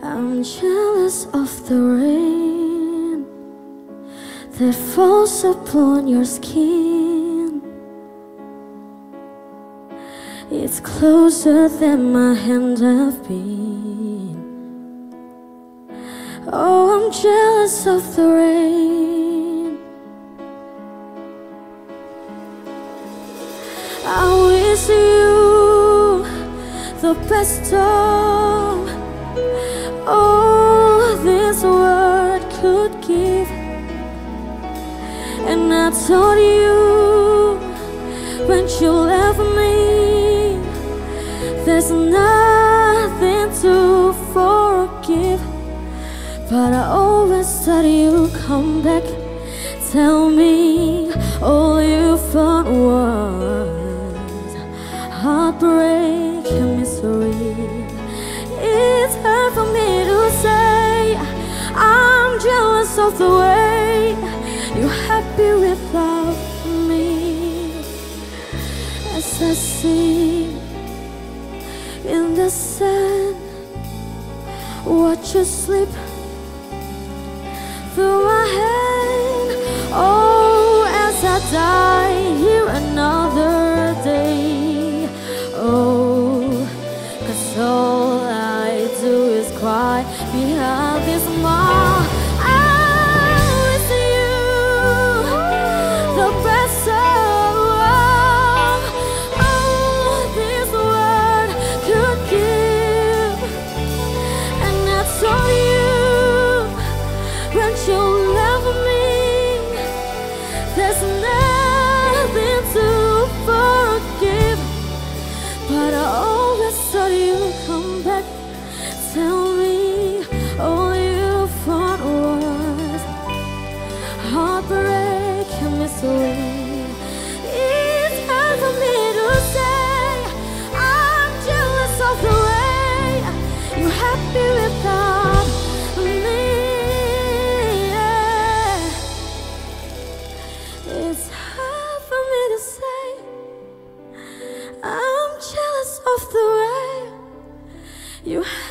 I'm jealous of the rain that falls upon your skin. It's closer than my hand have been. Oh, I'm jealous of the rain. I wish you the best of all this world could give. And I told you when you left me, there's nothing to forgive. But I always thought you'd come back. Tell me all you found was heartbreak and misery. I'm of the way you're happy without me. As I see in the sun, watch you sleep through there's nothing to forgive. But I always thought you'd come back. Tell me all you found was heartbreak and misery. It's hard for me to say. I'm jealous of the way happy